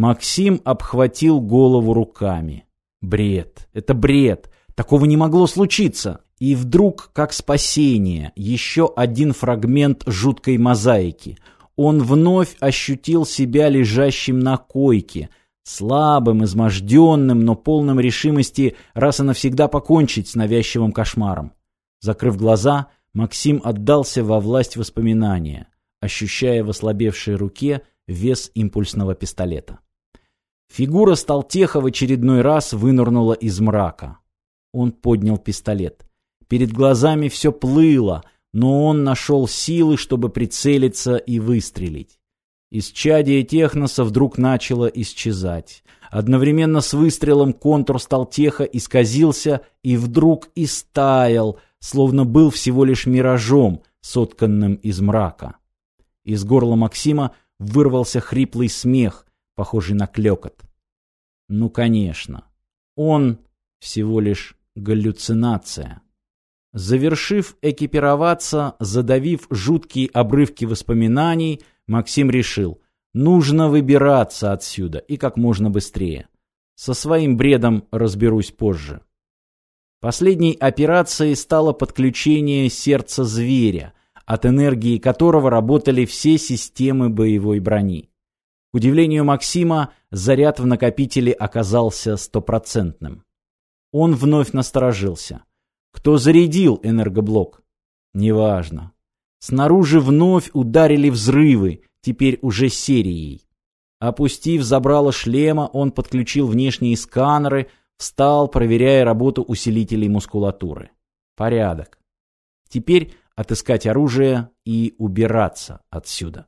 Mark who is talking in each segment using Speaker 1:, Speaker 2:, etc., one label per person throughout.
Speaker 1: Максим обхватил голову руками. Бред. Это бред. Такого не могло случиться. И вдруг, как спасение, еще один фрагмент жуткой мозаики. Он вновь ощутил себя лежащим на койке, слабым, изможденным, но полным решимости раз и навсегда покончить с навязчивым кошмаром. Закрыв глаза, Максим отдался во власть воспоминания, ощущая в ослабевшей руке вес импульсного пистолета. Фигура Сталтеха в очередной раз вынырнула из мрака. Он поднял пистолет. Перед глазами все плыло, но он нашел силы, чтобы прицелиться и выстрелить. Исчадие техноса вдруг начало исчезать. Одновременно с выстрелом контур Сталтеха исказился и вдруг истаял, словно был всего лишь миражом, сотканным из мрака. Из горла Максима вырвался хриплый смех, похожий на клёкот. Ну, конечно, он всего лишь галлюцинация. Завершив экипироваться, задавив жуткие обрывки воспоминаний, Максим решил, нужно выбираться отсюда и как можно быстрее. Со своим бредом разберусь позже. Последней операцией стало подключение сердца зверя, от энергии которого работали все системы боевой брони. К удивлению Максима, заряд в накопителе оказался стопроцентным. Он вновь насторожился. Кто зарядил энергоблок? Неважно. Снаружи вновь ударили взрывы, теперь уже серией. Опустив забрало шлема, он подключил внешние сканеры, встал, проверяя работу усилителей мускулатуры. Порядок. Теперь отыскать оружие и убираться отсюда.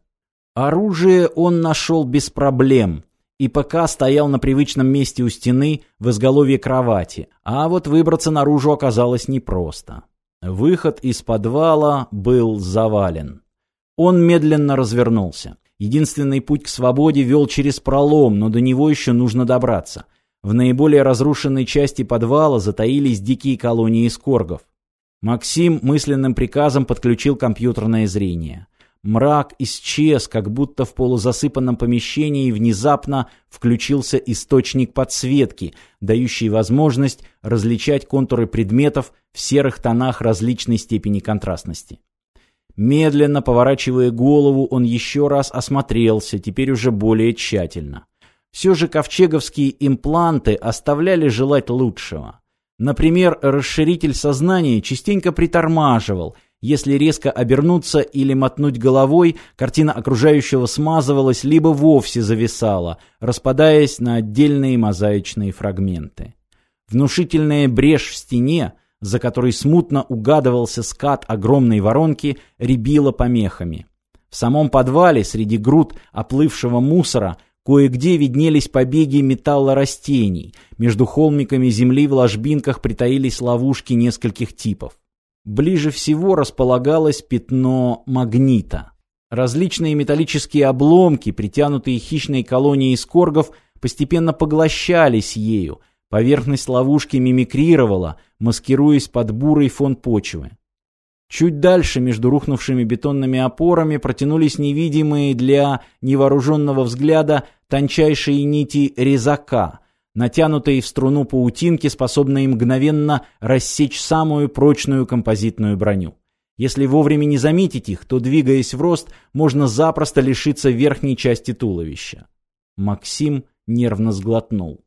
Speaker 1: Оружие он нашел без проблем и пока стоял на привычном месте у стены в изголовье кровати, а вот выбраться наружу оказалось непросто. Выход из подвала был завален. Он медленно развернулся. Единственный путь к свободе вел через пролом, но до него еще нужно добраться. В наиболее разрушенной части подвала затаились дикие колонии скоргов. Максим мысленным приказом подключил компьютерное зрение. Мрак исчез, как будто в полузасыпанном помещении внезапно включился источник подсветки, дающий возможность различать контуры предметов в серых тонах различной степени контрастности. Медленно поворачивая голову, он еще раз осмотрелся, теперь уже более тщательно. Все же ковчеговские импланты оставляли желать лучшего. Например, расширитель сознания частенько притормаживал – если резко обернуться или мотнуть головой, картина окружающего смазывалась либо вовсе зависала, распадаясь на отдельные мозаичные фрагменты. Внушительная брешь в стене, за которой смутно угадывался скат огромной воронки, рябила помехами. В самом подвале среди груд оплывшего мусора Кое-где виднелись побеги металлорастений. Между холмиками земли в ложбинках притаились ловушки нескольких типов. Ближе всего располагалось пятно магнита. Различные металлические обломки, притянутые хищной колонией скоргов, постепенно поглощались ею. Поверхность ловушки мимикрировала, маскируясь под бурый фон почвы. Чуть дальше между рухнувшими бетонными опорами протянулись невидимые для невооруженного взгляда тончайшие нити резака, натянутые в струну паутинки, способные мгновенно рассечь самую прочную композитную броню. Если вовремя не заметить их, то, двигаясь в рост, можно запросто лишиться верхней части туловища. Максим нервно сглотнул.